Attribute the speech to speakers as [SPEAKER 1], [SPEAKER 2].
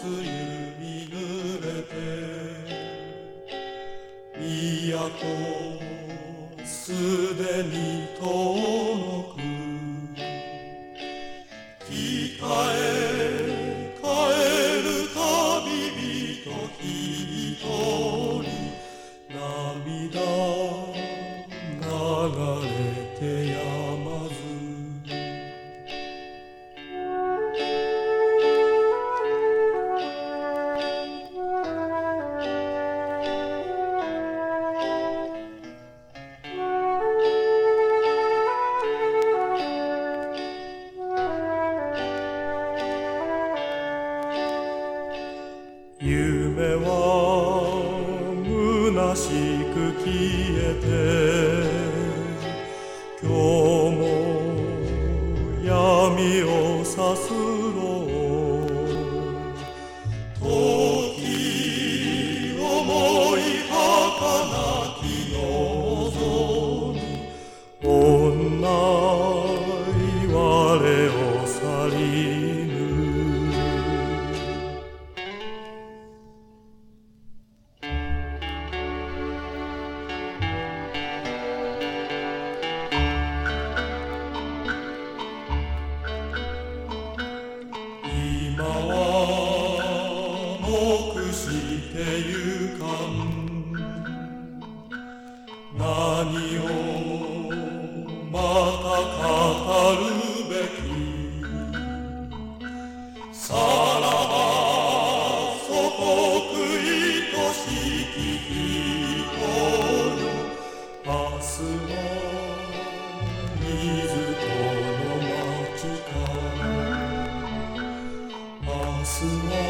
[SPEAKER 1] 梅雨に濡れて都すでに遠のく北へ帰る旅人一人涙流れ夢は虚しく消えて今日も闇をさす。ゆかん何をまた語るべきさらば祖国愛しき人よ明日は水戸の街か明日は